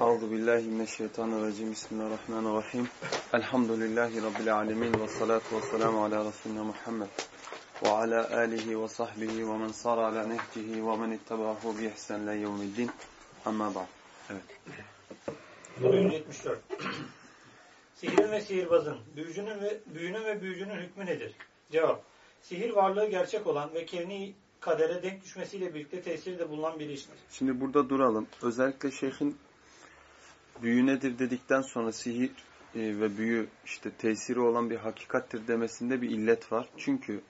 Euzu billahi mineşşeytanirracim. Bismillahirrahmanirrahim. Elhamdülillahi rabbil alamin ve salatu vesselamü ala resulina Muhammed ve ala alihi ve sahbihi ve men sara ala nehcihi ve men ittabahu bi ihsan ila yevmiddin. Amma ba'd. Evet. Soru 174. Sihirin ve sihirbazın, büyücünün ve büyünün ve büyücünün hükmü nedir? Cevap. Sihir varlığı gerçek olan ve kevni kadere denk düşmesiyle birlikte tesiri de bulunan bir iştir. Şimdi burada duralım. Özellikle şeyhin büyü nedir dedikten sonra sihir e, ve büyü işte tesiri olan bir hakikattir demesinde bir illet var. Çünkü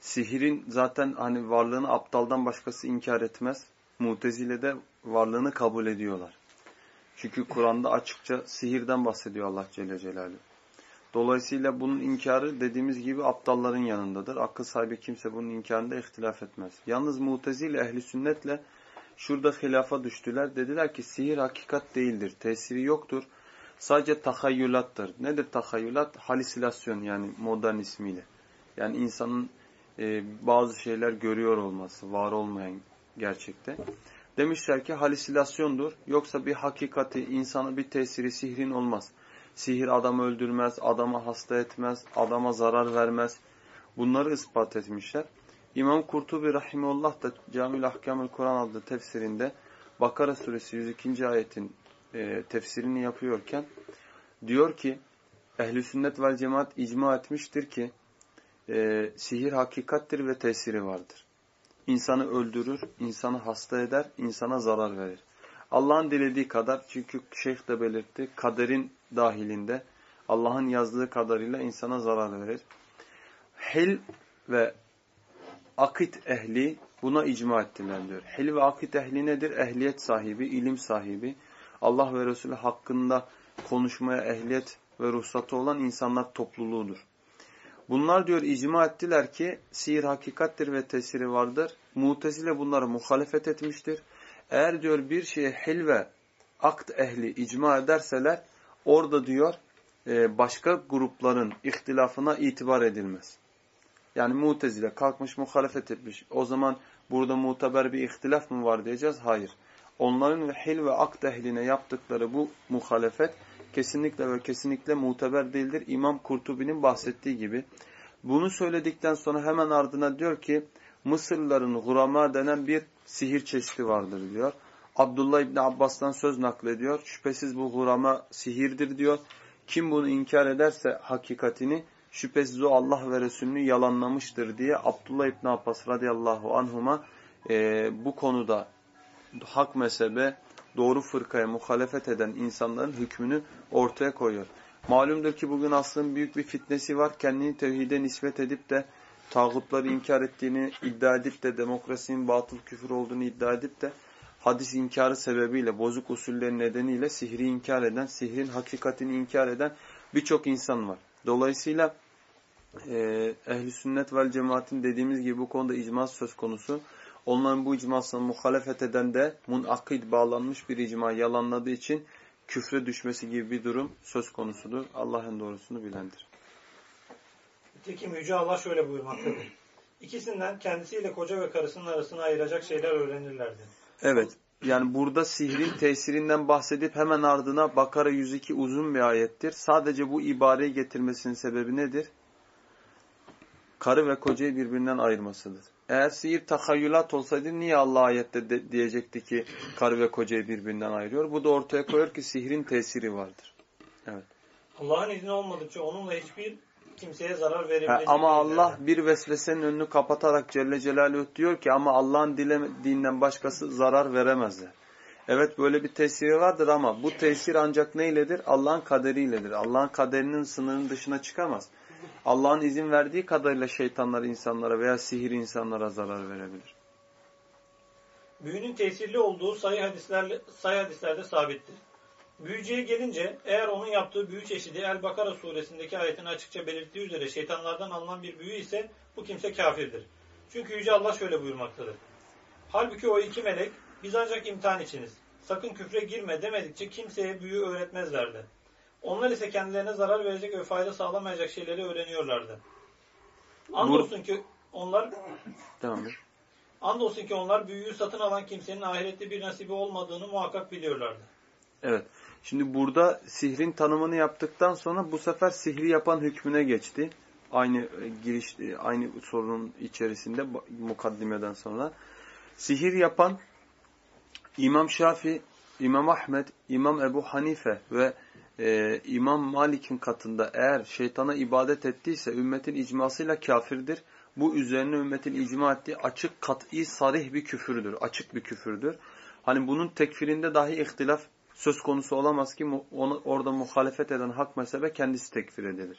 sihirin zaten hani varlığını aptaldan başkası inkar etmez. Mutezile de varlığını kabul ediyorlar. Çünkü Kur'an'da açıkça sihirden bahsediyor Allah Celle Celaluhu. Dolayısıyla bunun inkarı dediğimiz gibi aptalların yanındadır. Akıl sahibi kimse bunun inkarında ihtilaf etmez. Yalnız mutezile ehli sünnetle şurada hilafa düştüler. Dediler ki sihir hakikat değildir. Tesiri yoktur. Sadece tahayyülattır. Nedir tahayyülat? Halüsinasyon yani modern ismiyle. Yani insanın e, bazı şeyler görüyor olması, var olmayan gerçekte. Demişler ki halüsinasyondur. Yoksa bir hakikati, insana bir tesiri, sihrin olmaz. Sihir adamı öldürmez, adama hasta etmez, adama zarar vermez. Bunları ispat etmişler. İmam Kurtubi Rahimullah da Camil Ahkamül Kur'an adlı tefsirinde Bakara suresi 102. ayetin e, tefsirini yapıyorken diyor ki ehli sünnet vel cemaat icma etmiştir ki e, sihir hakikattir ve tesiri vardır. İnsanı öldürür, insanı hasta eder, insana zarar verir. Allah'ın dilediği kadar çünkü şeyh de belirtti kaderin dahilinde Allah'ın yazdığı kadarıyla insana zarar verir. Hil ve akit ehli buna icma ettiler diyor. Hil ve akit ehli nedir? Ehliyet sahibi, ilim sahibi. Allah ve Resulü hakkında konuşmaya ehliyet ve ruhsatı olan insanlar topluluğudur. Bunlar diyor icma ettiler ki sihir hakikattir ve tesiri vardır. Mutezile bunları muhalefet etmiştir. Eğer diyor bir şeye hil ve akt ehli icma ederseler orada diyor başka grupların ihtilafına itibar edilmez. Yani mutezile kalkmış muhalefet etmiş. O zaman burada muteber bir ihtilaf mı var diyeceğiz? Hayır. Onların hil ve akt ehline yaptıkları bu muhalefet kesinlikle ve kesinlikle muteber değildir. İmam Kurtubi'nin bahsettiği gibi. Bunu söyledikten sonra hemen ardına diyor ki Mısırlıların hurama denen bir sihir çeşidi vardır diyor. Abdullah İbni Abbas'tan söz naklediyor. Şüphesiz bu hurama sihirdir diyor. Kim bunu inkar ederse hakikatini şüphesiz o Allah ve Resulünü yalanlamıştır diye Abdullah İbni Abbas radıyallahu anhuma e, bu konuda hak mezhebe doğru fırkaya muhalefet eden insanların hükmünü ortaya koyuyor. Malumdur ki bugün aslında büyük bir fitnesi var. Kendini tevhide nispet edip de tağutları inkar ettiğini iddia edip de demokrasinin batıl küfür olduğunu iddia edip de hadis inkarı sebebiyle bozuk usullerin nedeniyle sihri inkar eden, sihrin hakikatini inkar eden birçok insan var. Dolayısıyla e, ehli sünnet vel cemaatin dediğimiz gibi bu konuda icma söz konusu. Onların bu icmasına muhalefet eden de munakid bağlanmış bir icma yalanladığı için küfre düşmesi gibi bir durum söz konusudur. Allah'ın doğrusunu bilendir. Nitekim Yüce Allah şöyle buyurmaktadır. İkisinden kendisiyle koca ve karısının arasını ayıracak şeyler öğrenirlerdi. Evet. Yani burada sihrin tesirinden bahsedip hemen ardına Bakara 102 uzun bir ayettir. Sadece bu ibareyi getirmesinin sebebi nedir? Karı ve kocayı birbirinden ayırmasıdır. Eğer sihir tahayyülat olsaydı niye Allah ayette de, diyecekti ki karı ve kocayı birbirinden ayırıyor? Bu da ortaya koyuyor ki sihrin tesiri vardır. Evet. Allah'ın izni olmadıkça onunla hiçbir kimseye zarar verebilecek ama. Allah bir vesvesenin önünü kapatarak Celle Celaluhu diyor ki ama Allah'ın dilediğinden başkası zarar veremezler. Evet böyle bir tesiri vardır ama bu tesir ancak neyledir? Allah'ın kaderiyledir. Allah'ın kaderinin sınırının dışına çıkamaz. Allah'ın izin verdiği kadarıyla şeytanlar insanlara veya sihir insanlara zarar verebilir. Büyünün tesirli olduğu sayı hadislerle sayı hadislerde sabittir. Büyücüye gelince eğer onun yaptığı büyü çeşidi El-Bakara suresindeki ayetin açıkça belirttiği üzere şeytanlardan alınan bir büyü ise bu kimse kafirdir. Çünkü Yüce Allah şöyle buyurmaktadır. Halbuki o iki melek biz ancak imtihan içiniz. Sakın küfre girme demedikçe kimseye büyü öğretmezlerdi. Onlar ise kendilerine zarar verecek ve fayda sağlamayacak şeyleri öğreniyorlardı. Andolsun ki onlar et. andolsun ki onlar büyüyü satın alan kimsenin ahirette bir nasibi olmadığını muhakkak biliyorlardı. Evet. Şimdi burada sihrin tanımını yaptıktan sonra bu sefer sihri yapan hükmüne geçti. Aynı e, giriş e, aynı sorunun içerisinde mukaddimeden sonra sihir yapan İmam Şafi, İmam Ahmet, İmam Ebu Hanife ve e, İmam Malik'in katında eğer şeytana ibadet ettiyse ümmetin icmasıyla kafirdir. Bu üzerine ümmetin icma ettiği açık, kat'i, sarih bir küfürdür. Açık bir küfürdür. Hani bunun tekfirinde dahi ihtilaf söz konusu olamaz ki onu, orada muhalefet eden hak mezhebe kendisi tekfir edilir.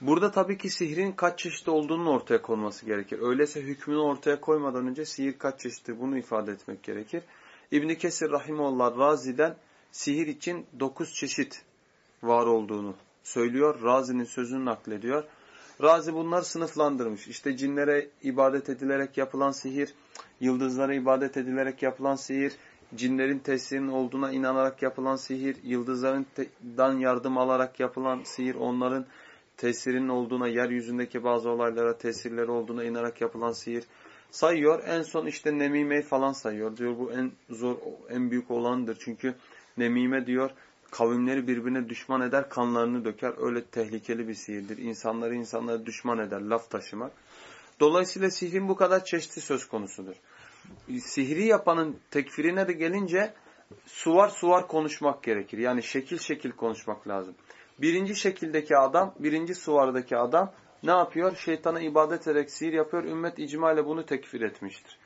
Burada tabii ki sihrin kaç çeşit olduğunun ortaya konması gerekir. Öyleyse hükmünü ortaya koymadan önce sihir kaç çeşittir bunu ifade etmek gerekir. İbn Kesir Rahimullah Razi'den sihir için dokuz çeşit var olduğunu söylüyor. Razi'nin sözünü naklediyor. Razi bunları sınıflandırmış. İşte cinlere ibadet edilerek yapılan sihir, yıldızlara ibadet edilerek yapılan sihir, cinlerin tesirinin olduğuna inanarak yapılan sihir, yıldızlardan yardım alarak yapılan sihir, onların tesirinin olduğuna, yeryüzündeki bazı olaylara tesirleri olduğuna inanarak yapılan sihir sayıyor. En son işte nemimeyi falan sayıyor. Diyor bu en zor, en büyük olandır. Çünkü nemime diyor kavimleri birbirine düşman eder, kanlarını döker. Öyle tehlikeli bir sihirdir. İnsanları insanlara düşman eder, laf taşımak. Dolayısıyla sihrin bu kadar çeşitli söz konusudur. Sihri yapanın tekfirine de gelince suvar suvar konuşmak gerekir. Yani şekil şekil konuşmak lazım. Birinci şekildeki adam, birinci suvardaki adam ne yapıyor? Şeytana ibadet ederek sihir yapıyor. Ümmet icma ile bunu tekfir etmiştir.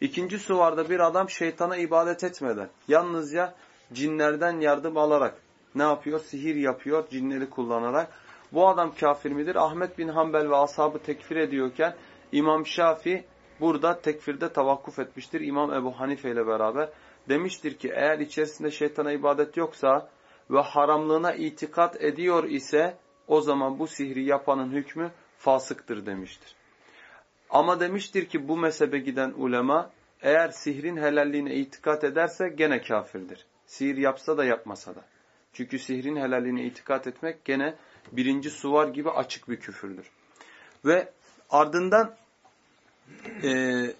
İkinci suvarda bir adam şeytana ibadet etmeden, yalnızca cinlerden yardım alarak ne yapıyor? Sihir yapıyor cinleri kullanarak. Bu adam kafir midir? Ahmet bin Hanbel ve ashabı tekfir ediyorken İmam Şafi burada tekfirde tavakkuf etmiştir. İmam Ebu Hanife ile beraber demiştir ki eğer içerisinde şeytana ibadet yoksa ve haramlığına itikat ediyor ise o zaman bu sihri yapanın hükmü fasıktır demiştir. Ama demiştir ki bu mezhebe giden ulema eğer sihrin helalliğine itikat ederse gene kafirdir. Sihir yapsa da yapmasa da. Çünkü sihrin helalliğine itikat etmek gene birinci suvar gibi açık bir küfürdür. Ve ardından e,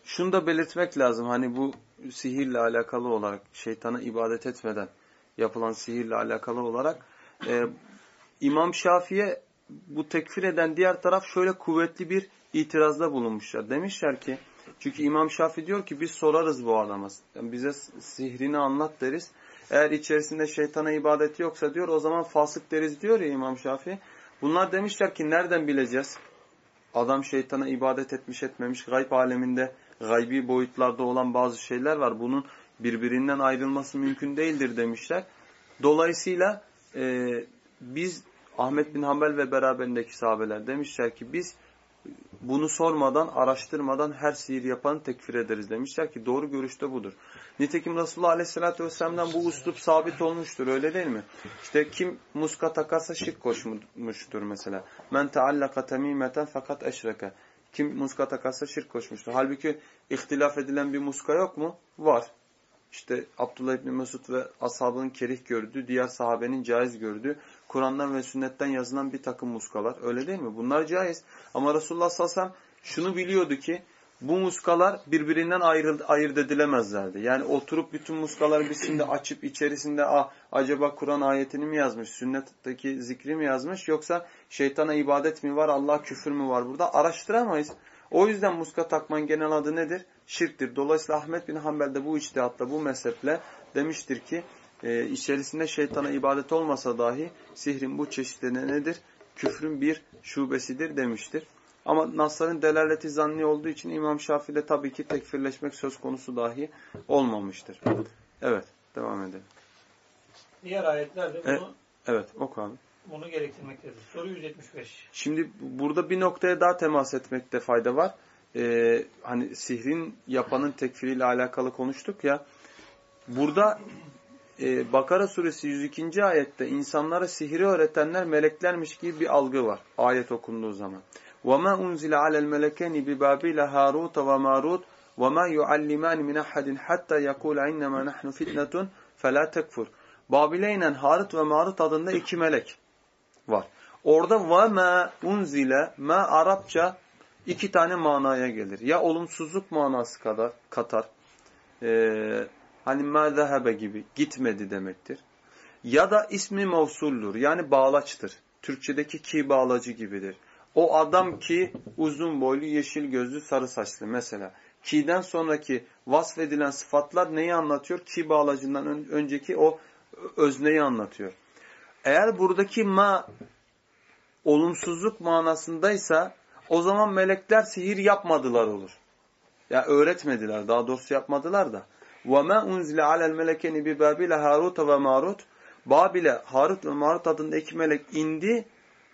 şunu da belirtmek lazım. Hani bu sihirle alakalı olarak şeytana ibadet etmeden yapılan sihirle alakalı olarak e, İmam Şafi'ye bu tekfir eden diğer taraf şöyle kuvvetli bir itirazda bulunmuşlar. Demişler ki çünkü İmam Şafi diyor ki biz sorarız bu adama. Yani bize sihrini anlat deriz. Eğer içerisinde şeytana ibadet yoksa diyor o zaman fasık deriz diyor ya İmam Şafi. Bunlar demişler ki nereden bileceğiz? Adam şeytana ibadet etmiş etmemiş. Gayb aleminde gaybi boyutlarda olan bazı şeyler var. Bunun birbirinden ayrılması mümkün değildir demişler. Dolayısıyla e, biz Ahmet bin Hanbel ve beraberindeki sahabeler demişler ki biz bunu sormadan, araştırmadan her sihir yapanı tekfir ederiz demişler ki doğru görüşte budur. Nitekim Resulullah Aleyhisselatü Vesselam'dan bu uslup sabit olmuştur öyle değil mi? İşte kim muska takarsa şirk koşmuştur mesela. Men teallaka temimeten fakat eşreke. Kim muska takarsa şirk koşmuştur. Halbuki ihtilaf edilen bir muska yok mu? Var. İşte Abdullah İbni Mesud ve ashabının kerih gördüğü, diğer sahabenin caiz gördüğü, Kur'an'dan ve sünnetten yazılan bir takım muskalar. Öyle değil mi? Bunlar caiz. Ama Resulullah sallallahu aleyhi ve sellem şunu biliyordu ki, bu muskalar birbirinden ayrı, ayırt edilemezlerdi. Yani oturup bütün muskaları biz şimdi açıp içerisinde ah, acaba Kur'an ayetini mi yazmış, sünnetteki zikri mi yazmış yoksa şeytana ibadet mi var, Allah küfür mü var burada araştıramayız. O yüzden muska takmanın genel adı nedir? Şirktir. Dolayısıyla Ahmet bin Hanbel de bu içtihatla, bu mezheple demiştir ki e, içerisinde şeytana ibadet olmasa dahi sihrin bu çeşitleri nedir? Küfrün bir şubesidir demiştir. Ama Nasların delaleti zanni olduğu için İmam Şafii'de tabii ki tekfirleşmek söz konusu dahi olmamıştır. Evet, devam edelim. Diğer ayetler de bunu, Evet, oku abi. bunu gerektirmektedir. Soru 175. Şimdi burada bir noktaya daha temas etmekte fayda var. Ee, hani sihrin yapanın tekfiriyle alakalı konuştuk ya. Burada e, Bakara suresi 102. ayette insanlara sihiri öğretenler meleklermiş gibi bir algı var ayet okunduğu zaman. وَمَا أُنْزِلَ عَلَى الْمَلَكَيْنِ بِبَابِلَ هَارُوتَ وَمَارُوتَ وَمَا يُعَلِّمَانِ مِنْ أَحَدٍ حَتَّى يَقُولَ اِنَّمَا نَحْنُ فِتْنَةٌ فَلَا تَكْفُرْ Babil'e inen Harut ve Marut adında iki melek var. Orada ve ma unzile ma Arapça iki tane manaya gelir. Ya olumsuzluk manası kadar katar. Ee, hani ma zehebe gibi gitmedi demektir. Ya da ismi mevsullur yani bağlaçtır. Türkçedeki ki bağlacı gibidir. O adam ki uzun boylu, yeşil gözlü, sarı saçlı mesela. Ki'den sonraki vasfedilen sıfatlar neyi anlatıyor? Ki bağlacından önceki o özneyi anlatıyor. Eğer buradaki ma olumsuzluk manasındaysa o zaman melekler sihir yapmadılar olur. Ya öğretmediler, daha doğrusu yapmadılar da. وَمَا اُنْزِلَ عَلَى الْمَلَكَيْنِ بِبَابِلَ هَارُوتَ وَمَارُوتَ Babil'e Harut ve Marut adında iki melek indi.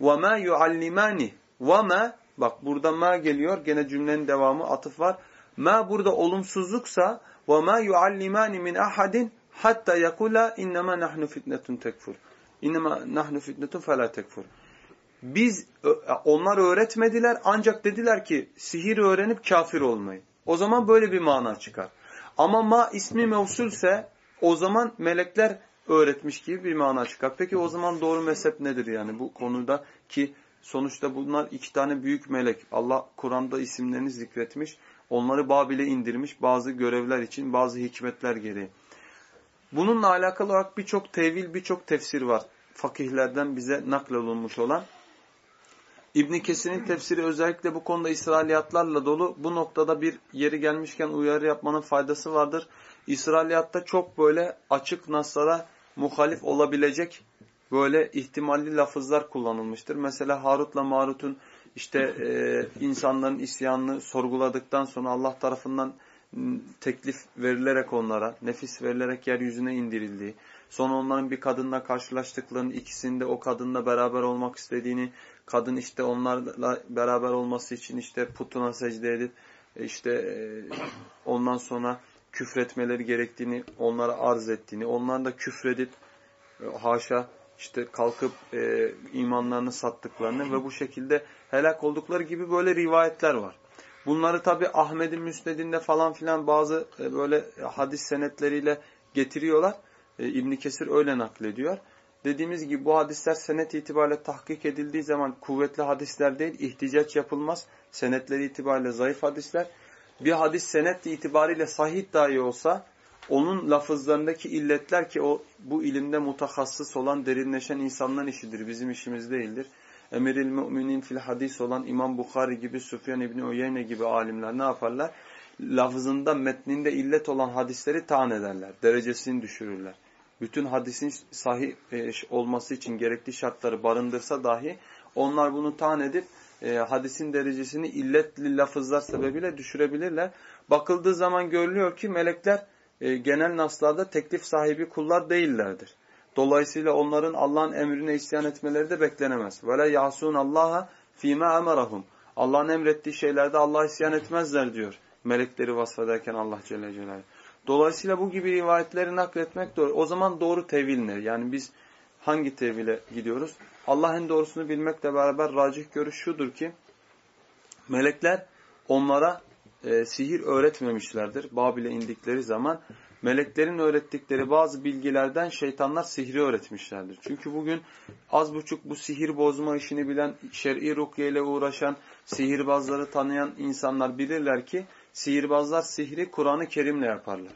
وَمَا يُعَلِّمَانِ وَمَا Bak burada ma geliyor. Gene cümlenin devamı atıf var. Ma burada olumsuzluksa وَمَا يُعَلِّمَانِ مِنْ أَحَدٍ hatta yakula innema nahnu fitnetun tekfur. İnnema nahnu fitnetun fela tekfur. Biz onlar öğretmediler ancak dediler ki sihir öğrenip kafir olmayın. O zaman böyle bir mana çıkar. Ama ma ismi mevsulse o zaman melekler öğretmiş gibi bir mana çıkar. Peki o zaman doğru mezhep nedir yani bu konuda ki sonuçta bunlar iki tane büyük melek. Allah Kur'an'da isimlerini zikretmiş. Onları Babil'e indirmiş bazı görevler için bazı hikmetler gereği. Bununla alakalı olarak birçok tevil, birçok tefsir var. Fakihlerden bize naklolunmuş olan. İbn Kesir'in tefsiri özellikle bu konuda İsrailiyatlarla dolu. Bu noktada bir yeri gelmişken uyarı yapmanın faydası vardır. İsrailiyatta çok böyle açık naslara muhalif olabilecek böyle ihtimalli lafızlar kullanılmıştır. Mesela Harut'la Marut'un işte e, insanların isyanını sorguladıktan sonra Allah tarafından teklif verilerek onlara, nefis verilerek yeryüzüne indirildiği, sonra onların bir kadınla karşılaştıklarını, ikisinde o kadınla beraber olmak istediğini, kadın işte onlarla beraber olması için işte putuna secde edip, e, işte e, ondan sonra küfretmeleri gerektiğini onlara arz ettiğini, onların da küfredip e, haşa işte kalkıp e, imanlarını sattıklarını ve bu şekilde helak oldukları gibi böyle rivayetler var. Bunları tabi Ahmet'in müsnedinde falan filan bazı e, böyle hadis senetleriyle getiriyorlar. E, İbn Kesir öyle naklediyor. Dediğimiz gibi bu hadisler senet itibariyle tahkik edildiği zaman kuvvetli hadisler değil, ihticaç yapılmaz. Senetleri itibariyle zayıf hadisler. Bir hadis senet itibariyle sahih dahi olsa onun lafızlarındaki illetler ki o bu ilimde mutahassıs olan, derinleşen insanların işidir. Bizim işimiz değildir. Emiril müminin fil hadis olan İmam Bukhari gibi, Süfyan İbni Uyeyne gibi alimler ne yaparlar? Lafızında, metninde illet olan hadisleri taan ederler. Derecesini düşürürler. Bütün hadisin sahih e, olması için gerekli şartları barındırsa dahi onlar bunu taan edip e, hadisin derecesini illetli lafızlar sebebiyle düşürebilirler. Bakıldığı zaman görülüyor ki melekler e, genel naslarda teklif sahibi kullar değillerdir. Dolayısıyla onların Allah'ın emrine isyan etmeleri de beklenemez. Vela yasun Allah'a fîmâ emerahum. Allah'ın emrettiği şeylerde Allah isyan etmezler diyor. Melekleri vasfederken Allah Celle Celaluhu. Dolayısıyla bu gibi rivayetleri nakletmek doğru. O zaman doğru tevil ne? Yani biz hangi tevile gidiyoruz? Allah'ın doğrusunu bilmekle beraber racih görüş şudur ki melekler onlara e, sihir öğretmemişlerdir. Babil'e indikleri zaman meleklerin öğrettikleri bazı bilgilerden şeytanlar sihri öğretmişlerdir. Çünkü bugün az buçuk bu sihir bozma işini bilen, şer'i rukiye ile uğraşan, sihirbazları tanıyan insanlar bilirler ki sihirbazlar sihri Kur'an-ı Kerim'le yaparlar.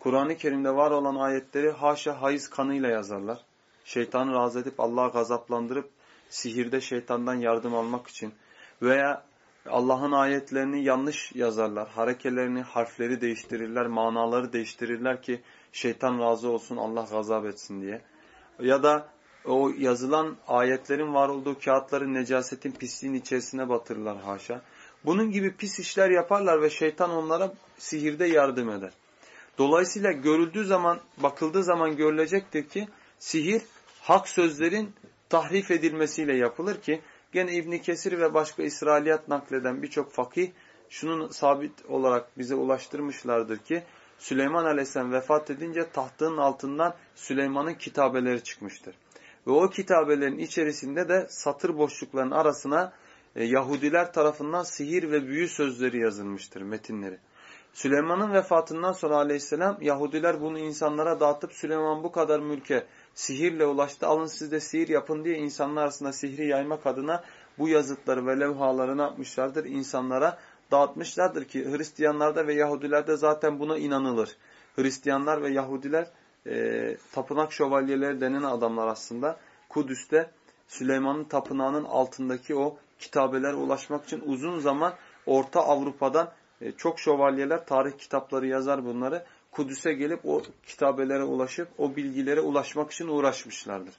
Kur'an-ı Kerim'de var olan ayetleri haşa hayız kanıyla yazarlar. Şeytanı razı edip Allah'a gazaplandırıp sihirde şeytandan yardım almak için veya Allah'ın ayetlerini yanlış yazarlar. Harekelerini, harfleri değiştirirler, manaları değiştirirler ki şeytan razı olsun, Allah gazap etsin diye. Ya da o yazılan ayetlerin var olduğu kağıtları necasetin, pisliğin içerisine batırırlar haşa. Bunun gibi pis işler yaparlar ve şeytan onlara sihirde yardım eder. Dolayısıyla görüldüğü zaman, bakıldığı zaman görülecektir ki sihir hak sözlerin tahrif edilmesiyle yapılır ki Gene İbn Kesir ve başka İsrailiyat nakleden birçok fakih şunun sabit olarak bize ulaştırmışlardır ki Süleyman Aleyhisselam vefat edince tahtının altından Süleyman'ın kitabeleri çıkmıştır. Ve o kitabelerin içerisinde de satır boşluklarının arasına Yahudiler tarafından sihir ve büyü sözleri yazılmıştır metinleri. Süleyman'ın vefatından sonra aleyhisselam Yahudiler bunu insanlara dağıtıp Süleyman bu kadar mülke sihirle ulaştı alın siz de sihir yapın diye insanlar arasında sihri yaymak adına bu yazıtları ve levhaları ne yapmışlardır? İnsanlara dağıtmışlardır ki Hristiyanlarda ve Yahudilerde zaten buna inanılır. Hristiyanlar ve Yahudiler e, tapınak şövalyeleri denen adamlar aslında. Kudüs'te Süleyman'ın tapınağının altındaki o kitabelere ulaşmak için uzun zaman Orta Avrupa'dan e, çok şövalyeler tarih kitapları yazar bunları. Kudüs'e gelip o kitabelere ulaşıp o bilgilere ulaşmak için uğraşmışlardır.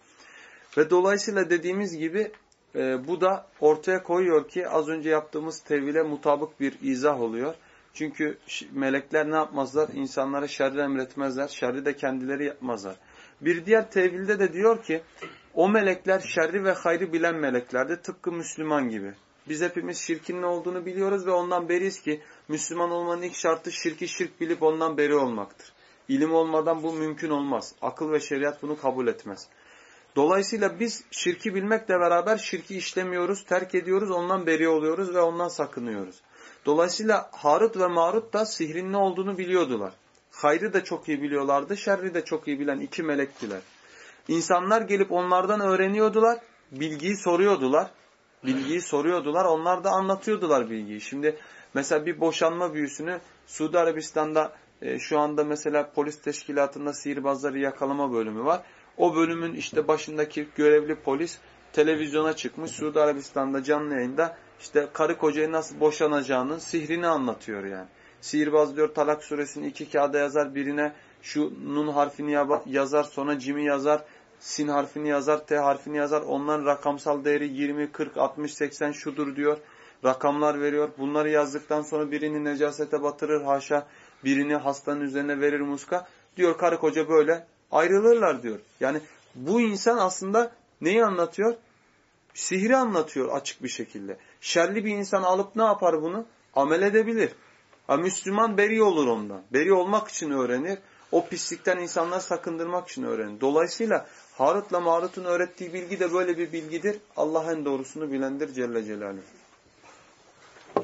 Ve dolayısıyla dediğimiz gibi e, bu da ortaya koyuyor ki az önce yaptığımız tevhile mutabık bir izah oluyor. Çünkü melekler ne yapmazlar? İnsanlara şerri emretmezler. Şerri de kendileri yapmazlar. Bir diğer tevilde de diyor ki o melekler şerri ve hayrı bilen meleklerdi. Tıpkı Müslüman gibi. Biz hepimiz şirkin ne olduğunu biliyoruz ve ondan beriyiz ki Müslüman olmanın ilk şartı şirki şirk bilip ondan beri olmaktır. İlim olmadan bu mümkün olmaz. Akıl ve şeriat bunu kabul etmez. Dolayısıyla biz şirki bilmekle beraber şirki işlemiyoruz, terk ediyoruz, ondan beri oluyoruz ve ondan sakınıyoruz. Dolayısıyla Harut ve Marut da sihrin ne olduğunu biliyordular. Hayrı da çok iyi biliyorlardı, şerri de çok iyi bilen iki melektiler. İnsanlar gelip onlardan öğreniyordular, bilgiyi soruyordular. Bilgiyi soruyordular, onlar da anlatıyordular bilgiyi. Şimdi mesela bir boşanma büyüsünü Suudi Arabistan'da e, şu anda mesela polis teşkilatında sihirbazları yakalama bölümü var. O bölümün işte başındaki görevli polis televizyona çıkmış Suudi Arabistan'da canlı yayında işte karı kocayı nasıl boşanacağının sihrini anlatıyor yani. Sihirbaz diyor Talak suresini iki kağıda yazar birine şu nun harfini yazar sonra cimi yazar sin harfini yazar t harfini yazar onların rakamsal değeri 20 40 60 80 şudur diyor. Rakamlar veriyor. Bunları yazdıktan sonra birini necasete batırır haşa birini hastanın üzerine verir muska. Diyor karı koca böyle ayrılırlar diyor. Yani bu insan aslında neyi anlatıyor? Sihri anlatıyor açık bir şekilde. Şerli bir insan alıp ne yapar bunu? Amel edebilir. Ha, Müslüman beri olur ondan. Beri olmak için öğrenir. O pislikten insanlar sakındırmak için öğrenir. Dolayısıyla Harut'la Marut'un öğrettiği bilgi de böyle bir bilgidir. Allah en doğrusunu bilendir Celle Celaluhu.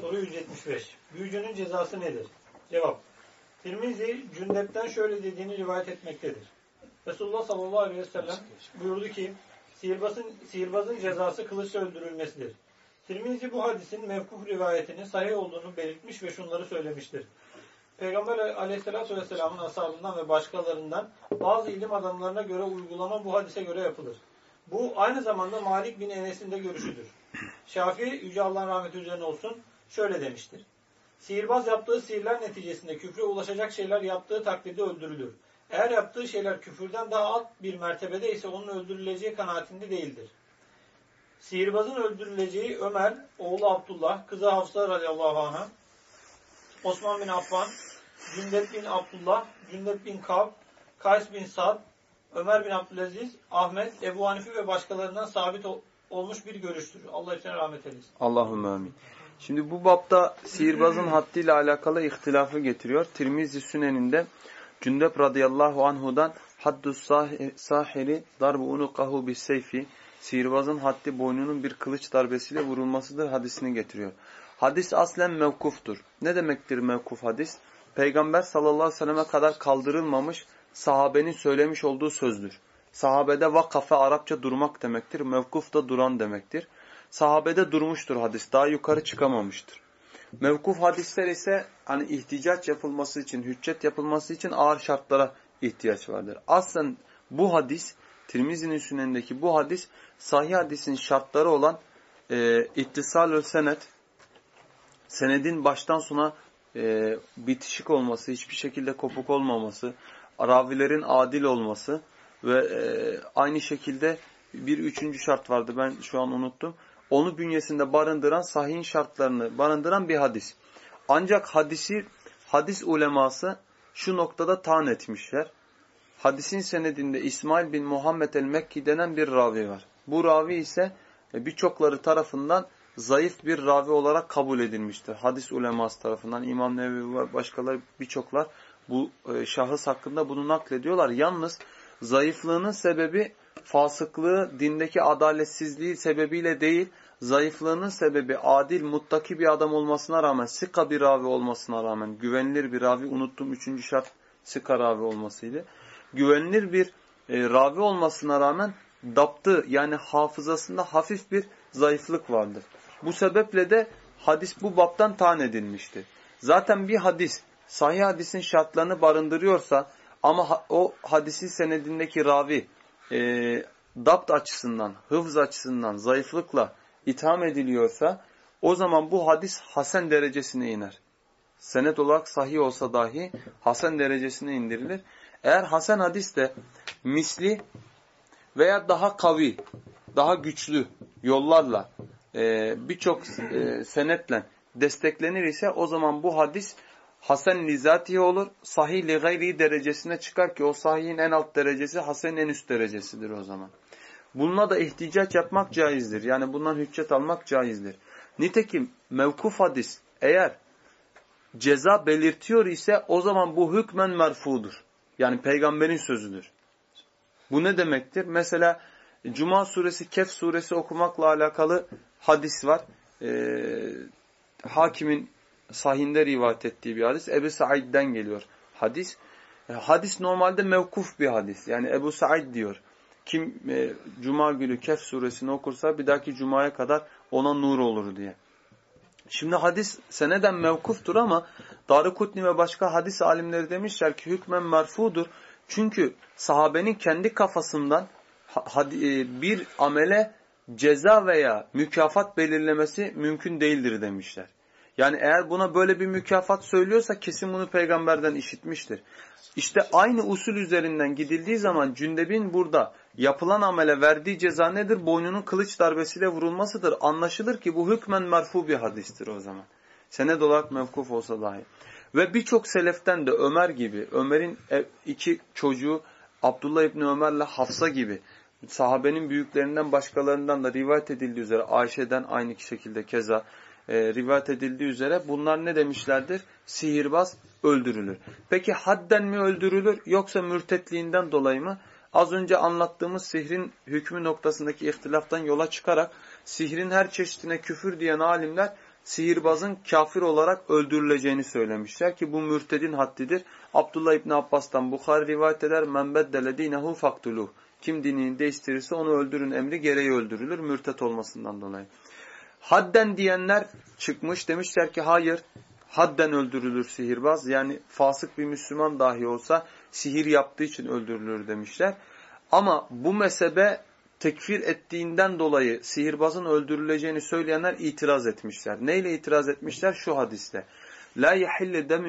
Soru 175. Büyücünün cezası nedir? Cevap. Tirmizi Cündep'ten şöyle dediğini rivayet etmektedir. Resulullah sallallahu aleyhi ve sellem buyurdu ki sihirbazın, sihirbazın cezası kılıçla öldürülmesidir. Tirmizi bu hadisin mevkuf rivayetinin sahih olduğunu belirtmiş ve şunları söylemiştir. Peygamber aleyhissalatü vesselamın ashabından ve başkalarından bazı ilim adamlarına göre uygulama bu hadise göre yapılır. Bu aynı zamanda Malik bin Enes'in de görüşüdür. Şafii, Yüce Allah'ın rahmeti üzerine olsun, şöyle demiştir. Sihirbaz yaptığı sihirler neticesinde küfre ulaşacak şeyler yaptığı takdirde öldürülür. Eğer yaptığı şeyler küfürden daha alt bir mertebede ise onun öldürüleceği kanaatinde değildir. Sihirbazın öldürüleceği Ömer, oğlu Abdullah, kızı Hafsa radıyallahu anh'a, Osman bin Affan, Cündet bin Abdullah, Cündet bin Kab, Kays bin Sad, Ömer bin Abdülaziz, Ahmet, Ebu Hanifi ve başkalarından sabit olmuş bir görüştür. Allah için rahmet eylesin. Allahümme amin. Şimdi bu bapta sihirbazın haddiyle alakalı ihtilafı getiriyor. Tirmizi Sünen'inde Cündep radıyallahu anhudan haddus sahiri darbu unukahu bis seyfi sihirbazın haddi boynunun bir kılıç darbesiyle vurulmasıdır hadisini getiriyor. Hadis aslen mevkuftur. Ne demektir mevkuf hadis? Peygamber sallallahu aleyhi ve selleme kadar kaldırılmamış sahabenin söylemiş olduğu sözdür. Sahabede vakafe Arapça durmak demektir. Mevkuf da duran demektir. Sahabede durmuştur hadis. Daha yukarı çıkamamıştır. Mevkuf hadisler ise hani ihticaç yapılması için, hüccet yapılması için ağır şartlara ihtiyaç vardır. Aslen bu hadis, Tirmizi'nin sünenindeki bu hadis, sahih hadisin şartları olan e, ittisal senet, senedin baştan sona e, bitişik olması, hiçbir şekilde kopuk olmaması, ravilerin adil olması ve e, aynı şekilde bir üçüncü şart vardı ben şu an unuttum. Onu bünyesinde barındıran sahihin şartlarını barındıran bir hadis. Ancak hadisi hadis uleması şu noktada taan etmişler. Hadisin senedinde İsmail bin Muhammed el-Mekki denen bir ravi var. Bu ravi ise e, birçokları tarafından zayıf bir ravi olarak kabul edilmiştir. Hadis uleması tarafından İmam Nevevi var, başkaları birçoklar bu e, şahıs hakkında bunu naklediyorlar. Yalnız zayıflığının sebebi fasıklığı, dindeki adaletsizliği sebebiyle değil, zayıflığının sebebi adil, muttaki bir adam olmasına rağmen, sika bir ravi olmasına rağmen, güvenilir bir ravi, unuttum üçüncü şart sika ravi olmasıydı. Güvenilir bir e, ravi olmasına rağmen daptı yani hafızasında hafif bir zayıflık vardır. Bu sebeple de hadis bu baptan tan edilmişti. Zaten bir hadis sahih hadisin şartlarını barındırıyorsa ama o hadisin senedindeki ravi e, dapt açısından, hıfz açısından zayıflıkla itham ediliyorsa o zaman bu hadis hasen derecesine iner. Senet olarak sahih olsa dahi hasen derecesine indirilir. Eğer hasen hadis de misli veya daha kavi, daha güçlü yollarla e, birçok e, senetle desteklenir ise o zaman bu hadis hasen lizatihi olur. Sahih li gayri derecesine çıkar ki o sahihin en alt derecesi hasenin en üst derecesidir o zaman. Bununla da ihticaç yapmak caizdir. Yani bundan hüccet almak caizdir. Nitekim mevkuf hadis eğer ceza belirtiyor ise o zaman bu hükmen merfudur. Yani peygamberin sözüdür. Bu ne demektir? Mesela Cuma suresi, Kehf suresi okumakla alakalı hadis var. Ee, hakimin sahinde rivayet ettiği bir hadis. Ebu Said'den geliyor hadis. E, hadis normalde mevkuf bir hadis. Yani Ebu Said diyor. Kim e, Cuma günü Kehf suresini okursa bir dahaki Cuma'ya kadar ona nur olur diye. Şimdi hadis seneden mevkuftur ama Darukutni ve başka hadis alimleri demişler ki hükmen merfudur. Çünkü sahabenin kendi kafasından e, bir amele ceza veya mükafat belirlemesi mümkün değildir demişler. Yani eğer buna böyle bir mükafat söylüyorsa kesin bunu peygamberden işitmiştir. İşte aynı usul üzerinden gidildiği zaman Cündeb'in burada yapılan amele verdiği ceza nedir? Boynunun kılıç darbesiyle vurulmasıdır. Anlaşılır ki bu hükmen merfu bir hadistir o zaman. Sened olarak mevkuf olsa dahi. Ve birçok seleften de Ömer gibi, Ömer'in iki çocuğu Abdullah İbni Ömer'le Hafsa gibi sahabenin büyüklerinden başkalarından da rivayet edildiği üzere Ayşe'den aynı şekilde keza e, rivayet edildiği üzere bunlar ne demişlerdir? Sihirbaz öldürülür. Peki hadden mi öldürülür yoksa mürtetliğinden dolayı mı? Az önce anlattığımız sihrin hükmü noktasındaki ihtilaftan yola çıkarak sihrin her çeşidine küfür diyen alimler sihirbazın kafir olarak öldürüleceğini söylemişler ki bu mürtedin haddidir. Abdullah İbni Abbas'tan Bukhari rivayet eder. Men beddele dinehu faktuluh. Kim dinini değiştirirse onu öldürün emri gereği öldürülür mürtet olmasından dolayı. Hadden diyenler çıkmış demişler ki hayır hadden öldürülür sihirbaz. Yani fasık bir Müslüman dahi olsa sihir yaptığı için öldürülür demişler. Ama bu mezhebe tekfir ettiğinden dolayı sihirbazın öldürüleceğini söyleyenler itiraz etmişler. Neyle itiraz etmişler? Şu hadiste. La yahillu dem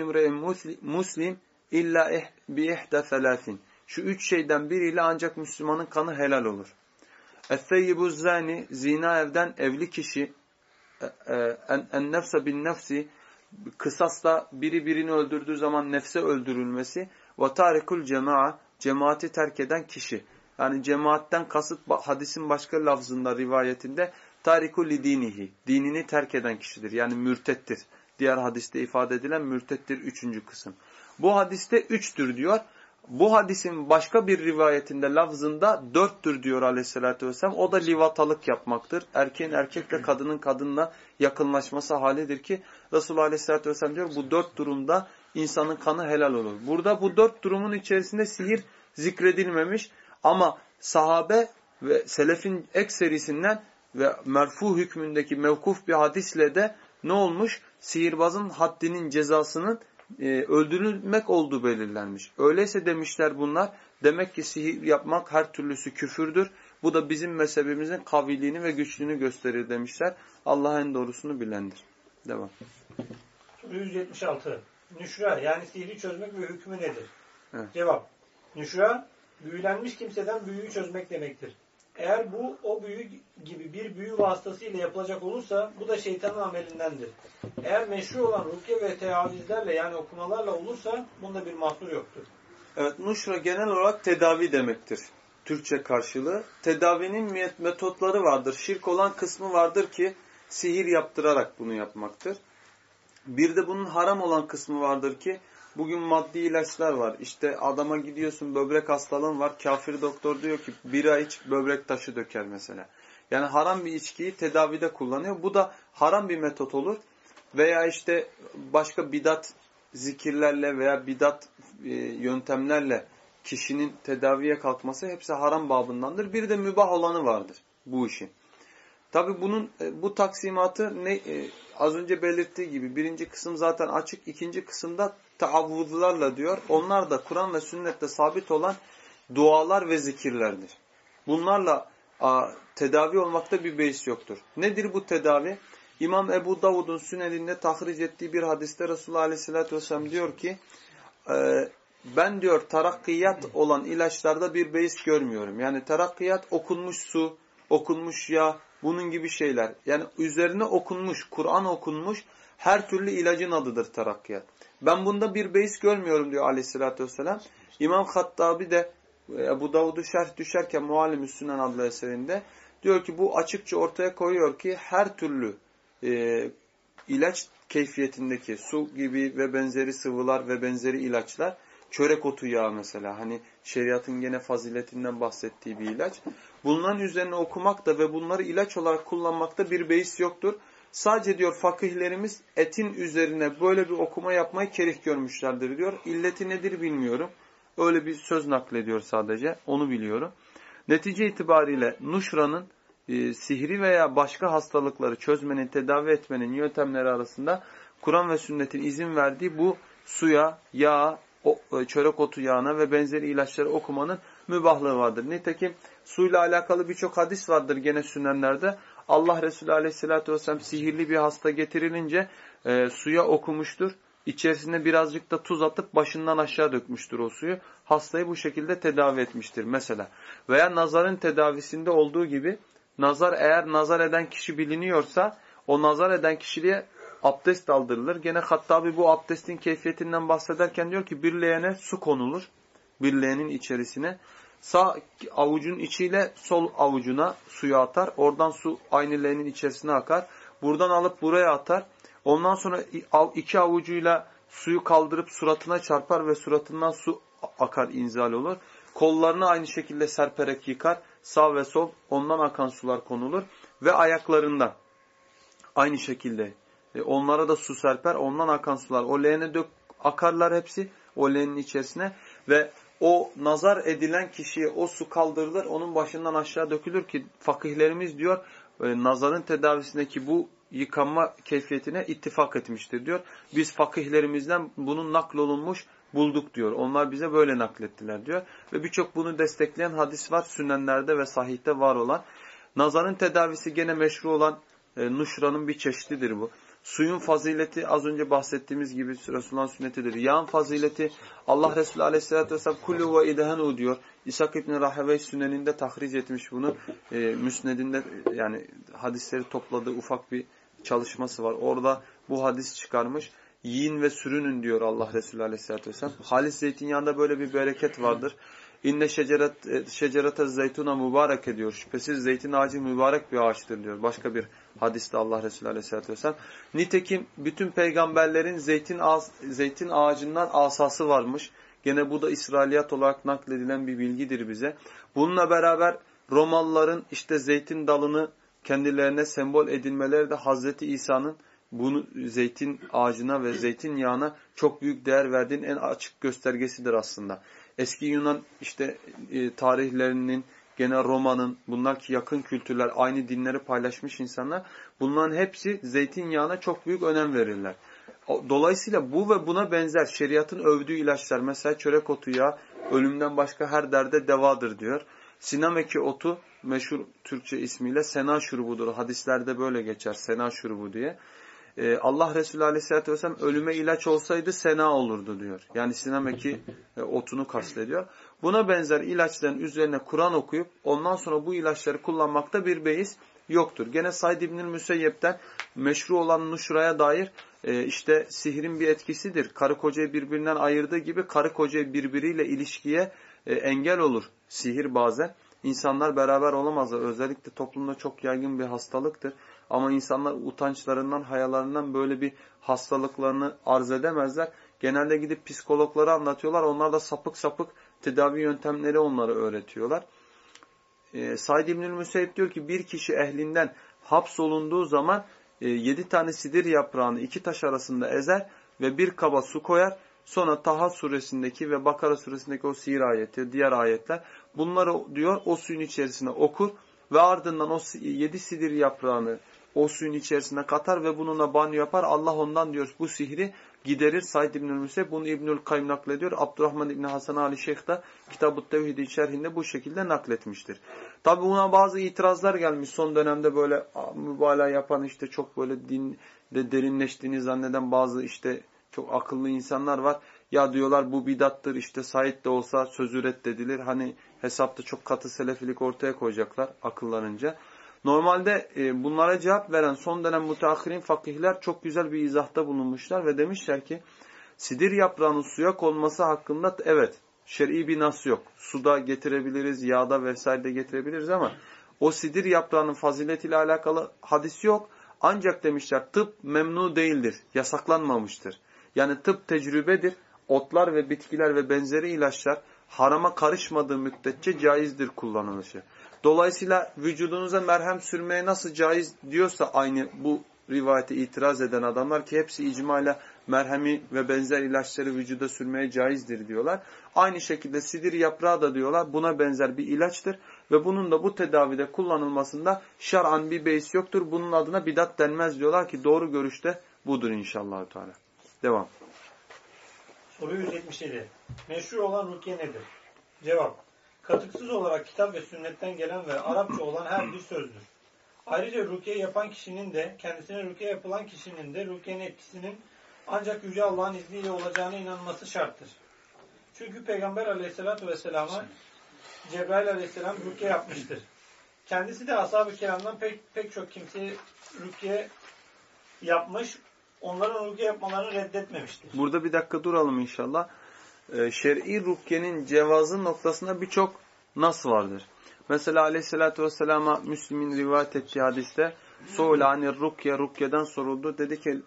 muslim illa bi ihda thalathin. Şu üç şeyden biriyle ancak Müslümanın kanı helal olur. Es-seyyibu zani zina evden evli kişi e, e, en nefse bin nefsi kısasla biri birini öldürdüğü zaman nefse öldürülmesi ve tarikul cema'a cemaati terk eden kişi. Yani cemaatten kasıt hadisin başka lafzında rivayetinde tarikul lidinihi dinini terk eden kişidir. Yani mürtettir. Diğer hadiste ifade edilen mürtettir üçüncü kısım. Bu hadiste üçtür diyor. Bu hadisin başka bir rivayetinde lafzında dörttür diyor aleyhissalatü vesselam. O da livatalık yapmaktır. Erkeğin erkekle kadının kadınla yakınlaşması halidir ki Resulullah aleyhissalatü vesselam diyor bu dört durumda insanın kanı helal olur. Burada bu dört durumun içerisinde sihir zikredilmemiş ama sahabe ve selefin ekserisinden ve merfu hükmündeki mevkuf bir hadisle de ne olmuş? Sihirbazın haddinin cezasının e, öldürülmek olduğu belirlenmiş. Öyleyse demişler bunlar demek ki sihir yapmak her türlüsü küfürdür. Bu da bizim mezhebimizin kaviliğini ve güçlüğünü gösterir demişler. Allah en doğrusunu bilendir. Devam. 176. Nüşra yani sihri çözmek ve hükmü nedir? Evet. Cevap. Nüşra büyülenmiş kimseden büyüyü çözmek demektir. Eğer bu o büyü gibi bir büyü vasıtasıyla yapılacak olursa bu da şeytanın amelindendir. Eğer meşru olan rukiye ve teavizlerle yani okumalarla olursa bunda bir mahsur yoktur. Evet, nuşra genel olarak tedavi demektir. Türkçe karşılığı. Tedavinin metotları vardır. Şirk olan kısmı vardır ki sihir yaptırarak bunu yapmaktır. Bir de bunun haram olan kısmı vardır ki bugün maddi ilaçlar var. İşte adama gidiyorsun böbrek hastalığın var. Kafir doktor diyor ki bira iç böbrek taşı döker mesela. Yani haram bir içkiyi tedavide kullanıyor. Bu da haram bir metot olur. Veya işte başka bidat zikirlerle veya bidat e, yöntemlerle kişinin tedaviye kalkması hepsi haram babındandır. Bir de mübah olanı vardır bu işin. Tabi bunun e, bu taksimatı ne e, az önce belirttiği gibi birinci kısım zaten açık. ikinci kısımda taavvuzlarla diyor. Onlar da Kur'an ve sünnette sabit olan dualar ve zikirlerdir. Bunlarla a, tedavi olmakta bir beis yoktur. Nedir bu tedavi? İmam Ebu Davud'un sünelinde tahric ettiği bir hadiste Resulullah Aleyhisselatü Vesselam diyor ki e, ben diyor terakkiyat olan ilaçlarda bir beis görmüyorum. Yani terakkiyat okunmuş su, okunmuş yağ, bunun gibi şeyler. Yani üzerine okunmuş, Kur'an okunmuş her türlü ilacın adıdır terakkiyat. Ben bunda bir beis görmüyorum diyor aleyhissalatü vesselam. İmam Hattabi de e, Ebu Davud'u şerh düşerken Muallim-i Sünnen adlı eserinde diyor ki bu açıkça ortaya koyuyor ki her türlü e, ilaç keyfiyetindeki su gibi ve benzeri sıvılar ve benzeri ilaçlar çörek otu yağı mesela hani şeriatın gene faziletinden bahsettiği bir ilaç. Bunların üzerine okumakta ve bunları ilaç olarak kullanmakta bir beis yoktur. Sadece diyor fakihlerimiz etin üzerine böyle bir okuma yapmayı kerih görmüşlerdir diyor. İlleti nedir bilmiyorum. Öyle bir söz naklediyor sadece. Onu biliyorum. Netice itibariyle Nuşra'nın e, sihri veya başka hastalıkları çözmenin, tedavi etmenin yöntemleri arasında Kur'an ve sünnetin izin verdiği bu suya, yağa, o, e, çörek otu yağına ve benzeri ilaçları okumanın mübahlığı vardır. Nitekim suyla alakalı birçok hadis vardır gene sünnenlerde. Allah Resulü aleyhissalatü vesselam sihirli bir hasta getirilince e, suya okumuştur. İçerisine birazcık da tuz atıp başından aşağı dökmüştür o suyu. Hastayı bu şekilde tedavi etmiştir mesela. Veya nazarın tedavisinde olduğu gibi nazar eğer nazar eden kişi biliniyorsa o nazar eden kişiliğe abdest aldırılır. Gene Hattabi bu abdestin keyfiyetinden bahsederken diyor ki bir leğene su konulur. Bir leğenin içerisine. Sağ avucun içiyle sol avucuna suyu atar. Oradan su aynı leğenin içerisine akar. Buradan alıp buraya atar. Ondan sonra iki avucuyla suyu kaldırıp suratına çarpar ve suratından su akar inzal olur. Kollarını aynı şekilde serperek yıkar. Sağ ve sol ondan akan sular konulur. Ve ayaklarından aynı şekilde e, onlara da su serper. Ondan akan sular o leğene dök akarlar hepsi o leğenin içerisine ve o nazar edilen kişiye o su kaldırılır. Onun başından aşağı dökülür ki fakihlerimiz diyor e, nazarın tedavisindeki bu yıkanma keyfiyetine ittifak etmiştir diyor. Biz fakihlerimizden bunun naklolunmuş bulduk diyor. Onlar bize böyle naklettiler diyor. Ve birçok bunu destekleyen hadis var sünnenlerde ve sahihte var olan. Nazarın tedavisi gene meşru olan e, nuşranın bir çeşididir bu. Suyun fazileti az önce bahsettiğimiz gibi Resulullah'ın sünnetidir. Yağın fazileti Allah Resulü Aleyhisselatü vesselam kullu ve idehenu diyor. İshak İbni Rahevey sünneninde tahric etmiş bunu. E, müsnedinde yani hadisleri topladığı ufak bir çalışması var. Orada bu hadis çıkarmış. Yiyin ve sürünün diyor Allah Resulü Aleyhisselatü vesselam. Halis zeytinyağında böyle bir bereket vardır. İnne şeceret, e, şecerete zeytuna mübarek ediyor. Şüphesiz zeytin ağacı mübarek bir ağaçtır diyor. Başka bir hadiste Allah Resulü Aleyhisselatü Vesselam. Nitekim bütün peygamberlerin zeytin, ağaç, zeytin ağacından asası varmış. Gene bu da İsrailiyat olarak nakledilen bir bilgidir bize. Bununla beraber Romalıların işte zeytin dalını kendilerine sembol edinmeleri de Hazreti İsa'nın bunu zeytin ağacına ve zeytin yağına çok büyük değer verdiğin en açık göstergesidir aslında. Eski Yunan işte e, tarihlerinin, gene Roma'nın, bunlar ki yakın kültürler, aynı dinleri paylaşmış insanlar, bunların hepsi zeytinyağına çok büyük önem verirler. Dolayısıyla bu ve buna benzer şeriatın övdüğü ilaçlar, mesela çörek otu yağı, ölümden başka her derde devadır diyor. Sinameki otu meşhur Türkçe ismiyle sena şurubudur. Hadislerde böyle geçer sena şurubu diye. Ee, Allah Resulü Aleyhisselatü Vesselam ölüme ilaç olsaydı sena olurdu diyor. Yani sinameki e, otunu kastediyor. Buna benzer ilaçların üzerine Kur'an okuyup ondan sonra bu ilaçları kullanmakta bir beis yoktur. Gene Said İbnül Müseyyep'ten meşru olan nuşraya dair e, işte sihrin bir etkisidir. Karı kocayı birbirinden ayırdığı gibi karı kocayı birbiriyle ilişkiye e, engel olur sihir bazen. İnsanlar beraber olamazlar. Özellikle toplumda çok yaygın bir hastalıktır. Ama insanlar utançlarından, hayalarından böyle bir hastalıklarını arz edemezler. genelde gidip psikologlara anlatıyorlar. Onlar da sapık sapık tedavi yöntemleri onlara öğretiyorlar. E, Said İbnül Müseyyip diyor ki bir kişi ehlinden hapsolunduğu zaman e, yedi tane sidir yaprağını iki taş arasında ezer ve bir kaba su koyar. Sonra Taha suresindeki ve Bakara suresindeki o sihir ayeti, diğer ayetler bunları diyor o suyun içerisine okur ve ardından o yedi sidir yaprağını o suyun içerisine katar ve bununla banyo yapar. Allah ondan diyor bu sihri giderir. Said İbnül Müseyyep bunu İbnül Kayyum naklediyor. Abdurrahman İbni Hasan Ali Şeyh de Kitab-ı Tevhid-i şerhinde bu şekilde nakletmiştir. Tabi buna bazı itirazlar gelmiş. Son dönemde böyle mübalağa yapan işte çok böyle dinde derinleştiğini zanneden bazı işte çok akıllı insanlar var. Ya diyorlar bu bidattır işte Said de olsa sözü reddedilir. Hani hesapta çok katı selefilik ortaya koyacaklar akıllarınca. Normalde e, bunlara cevap veren son dönem müteahhirin fakihler çok güzel bir izahta bulunmuşlar ve demişler ki sidir yaprağının suya konması hakkında evet şer'i bir nas yok. Suda getirebiliriz, yağda vesaire getirebiliriz ama o sidir yaprağının faziletiyle alakalı hadis yok. Ancak demişler tıp memnu değildir, yasaklanmamıştır. Yani tıp tecrübedir. Otlar ve bitkiler ve benzeri ilaçlar harama karışmadığı müddetçe caizdir kullanılışı. Dolayısıyla vücudunuza merhem sürmeye nasıl caiz diyorsa aynı bu rivayete itiraz eden adamlar ki hepsi icmayla merhemi ve benzer ilaçları vücuda sürmeye caizdir diyorlar. Aynı şekilde sidir yaprağı da diyorlar buna benzer bir ilaçtır ve bunun da bu tedavide kullanılmasında şar'an bir beis yoktur. Bunun adına bidat denmez diyorlar ki doğru görüşte budur inşallah. Teala. Devam. Soru 177. Meşhur olan rukiye nedir? Cevap. Katıksız olarak kitap ve sünnetten gelen ve Arapça olan her bir sözdür. Ayrıca rukiye yapan kişinin de kendisine rukiye yapılan kişinin de rukiyenin etkisinin ancak Yüce Allah'ın izniyle olacağına inanması şarttır. Çünkü Peygamber aleyhissalatü vesselama Cebrail aleyhisselam rukiye yapmıştır. Kendisi de ashab-ı kiramdan pek, pek çok kimseye rukiye yapmış, onların rukiye yapmalarını reddetmemiştir. Burada bir dakika duralım inşallah. Ee, şer'i rukyenin cevazı noktasında birçok nas vardır. Mesela aleyhissalatü vesselama Müslim'in rivayet ettiği hadiste Su'ul anir rukye rukyeden soruldu. Dedi ki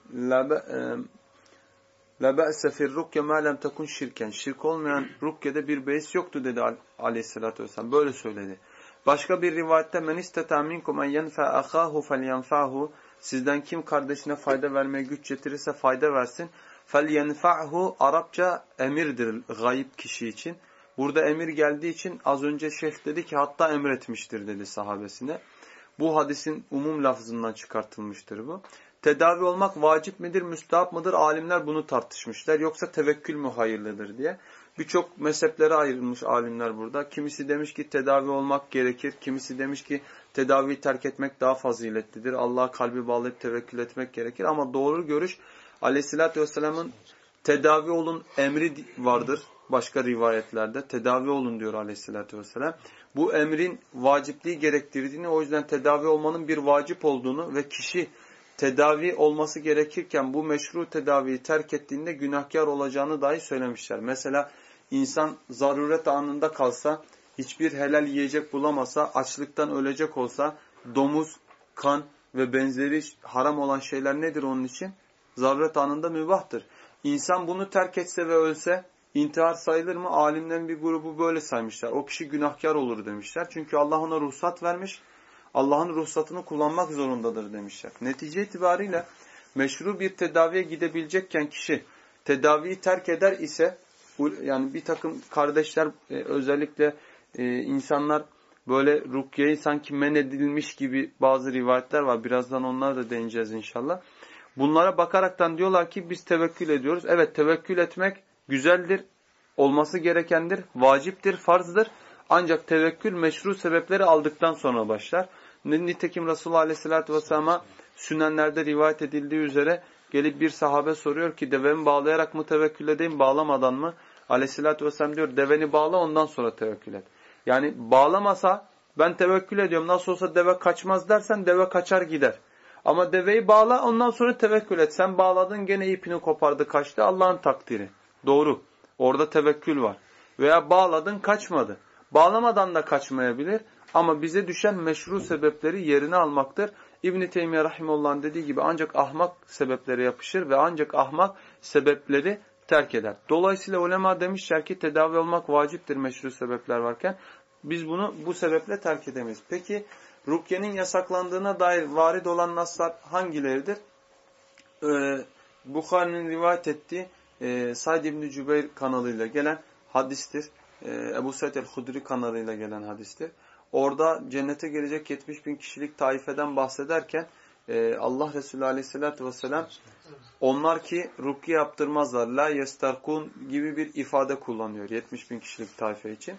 La be'se fir rukye ma lem tekun şirken. Şirk olmayan rukyede bir beis yoktu dedi aleyhissalatü vesselam. Böyle söyledi. Başka bir rivayette men isteta minkum en yenfe ahahu felyenfa'hu. Sizden kim kardeşine fayda vermeye güç getirirse fayda versin. فَلْيَنْفَعْهُ Arapça emirdir gayip kişi için. Burada emir geldiği için az önce şeyh dedi ki hatta emretmiştir dedi sahabesine. Bu hadisin umum lafzından çıkartılmıştır bu. Tedavi olmak vacip midir, müstahap mıdır? Alimler bunu tartışmışlar. Yoksa tevekkül mü hayırlıdır diye. Birçok mezheplere ayrılmış alimler burada. Kimisi demiş ki tedavi olmak gerekir. Kimisi demiş ki tedaviyi terk etmek daha faziletlidir. Allah'a kalbi bağlayıp tevekkül etmek gerekir. Ama doğru görüş Aleyhisselatü Vesselam'ın tedavi olun emri vardır. Başka rivayetlerde tedavi olun diyor Aleyhisselatü Vesselam. Bu emrin vacipliği gerektirdiğini o yüzden tedavi olmanın bir vacip olduğunu ve kişi tedavi olması gerekirken bu meşru tedaviyi terk ettiğinde günahkar olacağını dahi söylemişler. Mesela insan zaruret anında kalsa, hiçbir helal yiyecek bulamasa, açlıktan ölecek olsa, domuz, kan ve benzeri haram olan şeyler nedir onun için? Zaruret anında mübahtır. İnsan bunu terk etse ve ölse intihar sayılır mı? Alimlerin bir grubu böyle saymışlar. O kişi günahkar olur demişler. Çünkü Allah ona ruhsat vermiş. Allah'ın ruhsatını kullanmak zorundadır demişler. Netice itibariyle meşru bir tedaviye gidebilecekken kişi tedaviyi terk eder ise yani bir takım kardeşler e, özellikle e, insanlar böyle rukiyeyi sanki men edilmiş gibi bazı rivayetler var. Birazdan onlara da değineceğiz inşallah. Bunlara bakaraktan diyorlar ki biz tevekkül ediyoruz. Evet tevekkül etmek güzeldir, olması gerekendir, vaciptir, farzdır. Ancak tevekkül meşru sebepleri aldıktan sonra başlar. Nitekim Resulullah Aleyhisselatü Vesselam'a sünenlerde rivayet edildiği üzere gelip bir sahabe soruyor ki devemi bağlayarak mı tevekkül edeyim bağlamadan mı? Aleyhisselatü Vesselam diyor deveni bağla ondan sonra tevekkül et. Yani bağlamasa ben tevekkül ediyorum nasıl olsa deve kaçmaz dersen deve kaçar gider. Ama deveyi bağla ondan sonra tevekkül et. Sen bağladın gene ipini kopardı kaçtı Allah'ın takdiri. Doğru. Orada tevekkül var. Veya bağladın kaçmadı. Bağlamadan da kaçmayabilir. Ama bize düşen meşru sebepleri yerine almaktır. İbn-i Teymiye Rahimullah'ın dediği gibi ancak ahmak sebeplere yapışır ve ancak ahmak sebepleri terk eder. Dolayısıyla ulema demişler ki tedavi olmak vaciptir meşru sebepler varken biz bunu bu sebeple terk edemeyiz. Peki rukyenin yasaklandığına dair varid olan naslar hangileridir? Ee, Bukhari'nin rivayet ettiği e, Said İbni Cübeyr kanalıyla gelen hadistir. E, Ebu Said el-Hudri kanalıyla gelen hadistir. Orada cennete gelecek 70 bin kişilik taifeden bahsederken e, Allah Resulü aleyhissalatü vesselam onlar ki rukiye yaptırmazlar. La yestarkun gibi bir ifade kullanıyor 70 bin kişilik taife için.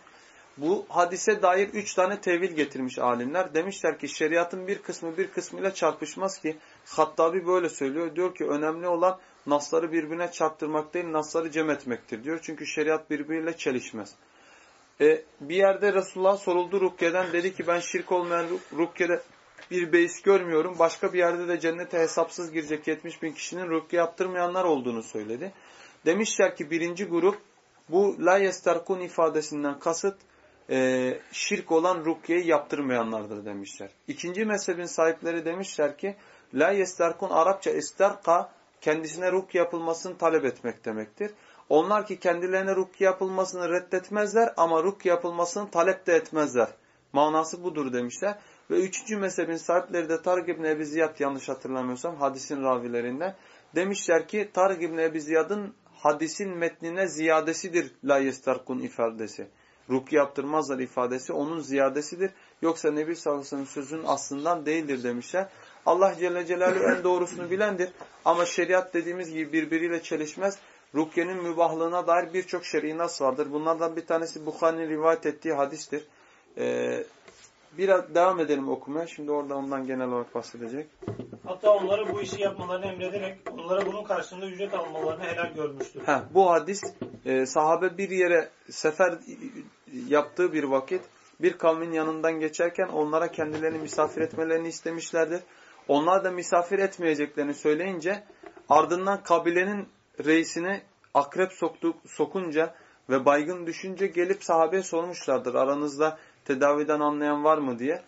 Bu hadise dair üç tane tevil getirmiş alimler. Demişler ki şeriatın bir kısmı bir kısmıyla çarpışmaz ki. Hattabi böyle söylüyor. Diyor ki önemli olan nasları birbirine çarptırmak değil, nasları cem etmektir diyor. Çünkü şeriat birbiriyle çelişmez. E, bir yerde Resulullah soruldu Rukye'den. Dedi ki ben şirk olmayan Rukye'de bir beis görmüyorum. Başka bir yerde de cennete hesapsız girecek 70 bin kişinin Rukye yaptırmayanlar olduğunu söyledi. Demişler ki birinci grup bu la yesterkun ifadesinden kasıt e, şirk olan rukyeyi yaptırmayanlardır demişler. İkinci mezhebin sahipleri demişler ki la yesterkun Arapça isterka kendisine rukye yapılmasını talep etmek demektir. Onlar ki kendilerine rukye yapılmasını reddetmezler ama rukye yapılmasını talep de etmezler. Manası budur demişler. Ve üçüncü mezhebin sahipleri de Tarık İbni Ebi Ziyad yanlış hatırlamıyorsam hadisin ravilerinden. Demişler ki Tarık İbni Ebi Ziyad'ın hadisin metnine ziyadesidir la yesterkun ifadesi ruki yaptırmazlar ifadesi onun ziyadesidir. Yoksa Nebi sallallahu aleyhi ve sellem sözünün aslından değildir demişler. Allah Celle Celaluhu en doğrusunu bilendir. Ama şeriat dediğimiz gibi birbiriyle çelişmez. Rukyenin mübahlığına dair birçok şer'i nas vardır. Bunlardan bir tanesi Bukhari'nin rivayet ettiği hadistir. Ee, biraz devam edelim okumaya. Şimdi orada ondan genel olarak bahsedecek. Hatta onları bu işi yapmalarını emrederek onlara bunun karşılığında ücret almalarını helal görmüştür. Heh, bu hadis e, sahabe bir yere sefer yaptığı bir vakit bir kavmin yanından geçerken onlara kendilerini misafir etmelerini istemişlerdir. Onlar da misafir etmeyeceklerini söyleyince ardından kabilenin reisine akrep soktu, sokunca ve baygın düşünce gelip sahabeye sormuşlardır. Aranızda tedaviden anlayan var mı diye.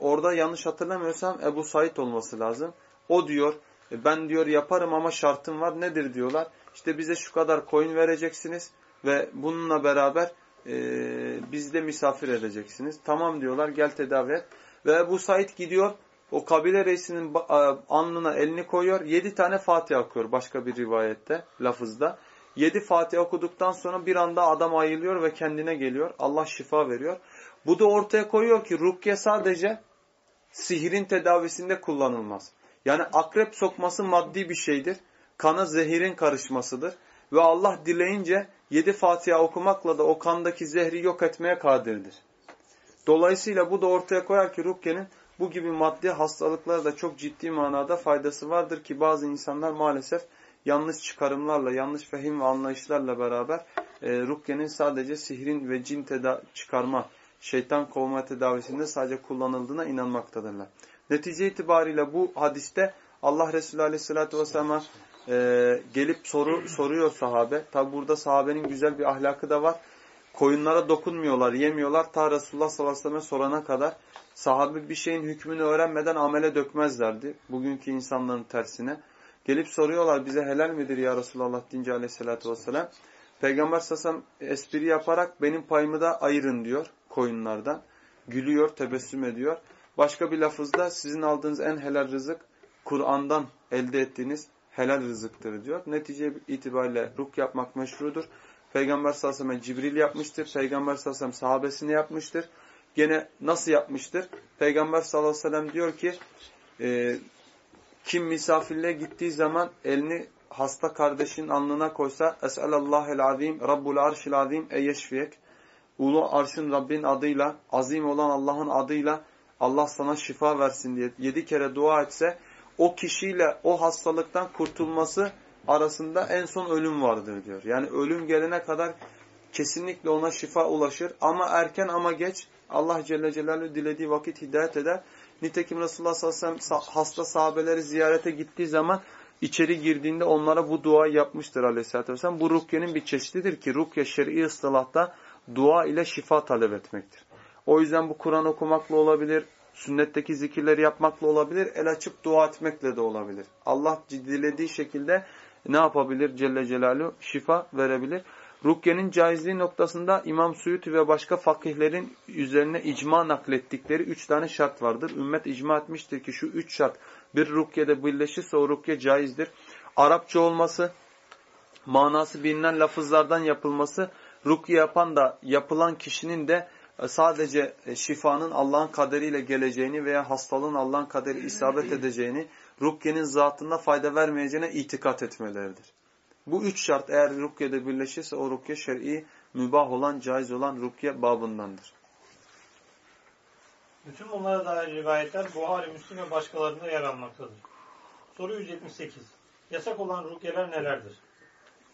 Orada yanlış hatırlamıyorsam Ebu Said olması lazım. O diyor ben diyor yaparım ama şartım var. Nedir diyorlar. İşte bize şu kadar koyun vereceksiniz ve bununla beraber e, bizde misafir edeceksiniz. Tamam diyorlar gel tedavi et. Ve Ebu Said gidiyor o kabile reisinin alnına elini koyuyor. Yedi tane Fatiha okuyor başka bir rivayette lafızda. Yedi Fatiha okuduktan sonra bir anda adam ayılıyor ve kendine geliyor. Allah şifa veriyor. Bu da ortaya koyuyor ki rukiye sadece sihirin tedavisinde kullanılmaz. Yani akrep sokması maddi bir şeydir. Kana zehirin karışmasıdır. Ve Allah dileyince yedi Fatiha okumakla da o kandaki zehri yok etmeye kadirdir. Dolayısıyla bu da ortaya koyar ki Rukye'nin bu gibi maddi hastalıklara da çok ciddi manada faydası vardır ki bazı insanlar maalesef yanlış çıkarımlarla, yanlış fehim ve anlayışlarla beraber e, Rukye'nin sadece sihrin ve cin çıkarma, şeytan kovma tedavisinde sadece kullanıldığına inanmaktadırlar. Netice itibariyle bu hadiste Allah Resulü Aleyhisselatü Vesselam'a e, gelip soru soruyor sahabe. Tabi burada sahabenin güzel bir ahlakı da var. Koyunlara dokunmuyorlar, yemiyorlar. Ta Resulullah sallallahu aleyhi ve sellem sorana kadar sahabe bir şeyin hükmünü öğrenmeden amele dökmezlerdi. Bugünkü insanların tersine. Gelip soruyorlar bize helal midir ya Resulullah deyince aleyhissalatü vesselam. Peygamber sasam espri yaparak benim payımı da ayırın diyor koyunlardan. Gülüyor, tebessüm ediyor. Başka bir lafızda sizin aldığınız en helal rızık Kur'an'dan elde ettiğiniz helal rızıktır diyor. Netice itibariyle ruk yapmak meşrudur. Peygamber sallallahu aleyhi ve sellem Cibril yapmıştır. Peygamber sallallahu aleyhi ve sellem sahabesini yapmıştır. Gene nasıl yapmıştır? Peygamber sallallahu aleyhi ve sellem diyor ki e, kim misafirliğe gittiği zaman elini hasta kardeşin alnına koysa Es'elallahel azim Rabbul arşil azim eyeşfiyek Ulu arşın Rabbin adıyla azim olan Allah'ın adıyla Allah sana şifa versin diye yedi kere dua etse o kişiyle o hastalıktan kurtulması arasında en son ölüm vardır diyor. Yani ölüm gelene kadar kesinlikle ona şifa ulaşır ama erken ama geç Allah Celle Celaluhu dilediği vakit hidayet eder. Nitekim Resulullah sallallahu aleyhi ve sellem hasta sahabeleri ziyarete gittiği zaman içeri girdiğinde onlara bu dua yapmıştır aleyhissalatü vesselam. Bu rukyenin bir çeşididir ki rukye şer'i ıslahta dua ile şifa talep etmektir. O yüzden bu Kur'an okumakla olabilir, sünnetteki zikirleri yapmakla olabilir, el açıp dua etmekle de olabilir. Allah dilediği şekilde ne yapabilir Celle Celaluhu? Şifa verebilir. Rukyenin caizliği noktasında İmam Suyuti ve başka fakihlerin üzerine icma naklettikleri üç tane şart vardır. Ümmet icma etmiştir ki şu üç şart bir rukyede birleşirse o rukye caizdir. Arapça olması, manası bilinen lafızlardan yapılması, rukye yapan da yapılan kişinin de sadece e, şifanın Allah'ın kaderiyle geleceğini veya hastalığın Allah'ın kaderi isabet edeceğini, rukyenin zatında fayda vermeyeceğine itikat etmeleridir. Bu üç şart eğer rukyede birleşirse o rukye şer'i, mübah olan, caiz olan rukye babındandır. Bütün bunlara dair rivayetler Buhari, Müslim ve başkalarında yer almaktadır. Soru 178. Yasak olan rukyeler nelerdir?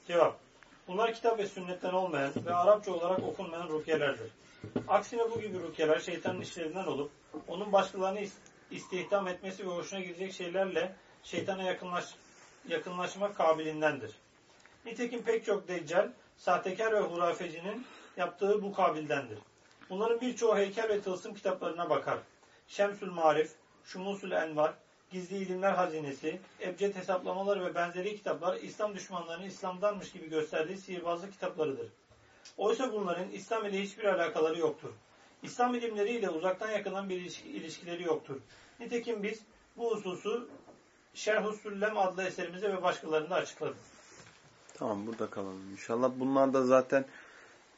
Cevap. Bunlar kitap ve sünnetten olmayan ve Arapça olarak okunmayan rukyelerdir. Aksine bu gibi rukyeler şeytanın işlerinden olup onun başkalarını istihdam etmesi ve hoşuna gidecek şeylerle şeytana yakınlaş, yakınlaşmak kabilindendir. Nitekim pek çok deccal, sahtekar ve hurafecinin yaptığı bu kabildendir. Bunların birçoğu heykel ve tılsım kitaplarına bakar. Şemsül Marif, Şumusul Envar, Gizli İlimler Hazinesi, Ebced Hesaplamaları ve benzeri kitaplar İslam düşmanlarının İslam'danmış gibi gösterdiği sihirbazlık kitaplarıdır. Oysa bunların İslam ile hiçbir alakaları yoktur. İslam ilimleriyle uzaktan yakından bir ilişkileri yoktur. Nitekim biz bu hususu Şerh-ü Süllem adlı eserimizde ve başkalarında açıkladık. Tamam burada kalalım inşallah. Bunlar da zaten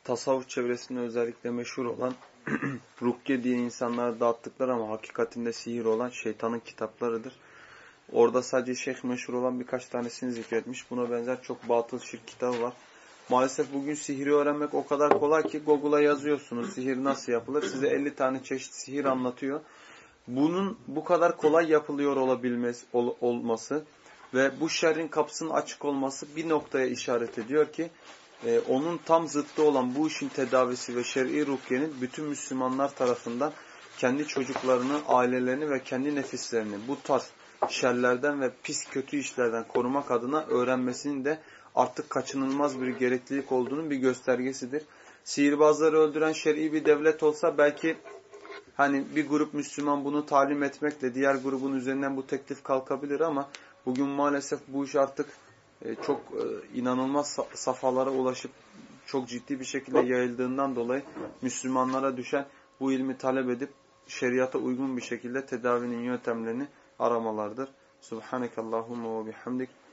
tasavvuf çevresinde özellikle meşhur olan Rukke diye insanlara dağıttıklar ama hakikatinde sihir olan şeytanın kitaplarıdır. Orada sadece şeyh meşhur olan birkaç tanesini zikretmiş. Buna benzer çok batıl şirk kitabı var. Maalesef bugün sihiri öğrenmek o kadar kolay ki Google'a yazıyorsunuz sihir nasıl yapılır. Size 50 tane çeşit sihir anlatıyor. Bunun bu kadar kolay yapılıyor olabilmesi, ol, olması ve bu şerrin kapısının açık olması bir noktaya işaret ediyor ki e, onun tam zıttı olan bu işin tedavisi ve şer'i rukiyenin bütün Müslümanlar tarafından kendi çocuklarını, ailelerini ve kendi nefislerini bu tarz şerlerden ve pis kötü işlerden korumak adına öğrenmesinin de artık kaçınılmaz bir gereklilik olduğunun bir göstergesidir. Sihirbazları öldüren şer'i bir devlet olsa belki hani bir grup Müslüman bunu talim etmekle diğer grubun üzerinden bu teklif kalkabilir ama bugün maalesef bu iş artık e, çok e, inanılmaz safhalara ulaşıp çok ciddi bir şekilde yayıldığından dolayı Müslümanlara düşen bu ilmi talep edip şeriata uygun bir şekilde tedavinin yöntemlerini aramalardır. Subhanekallahumma ve bihamdik.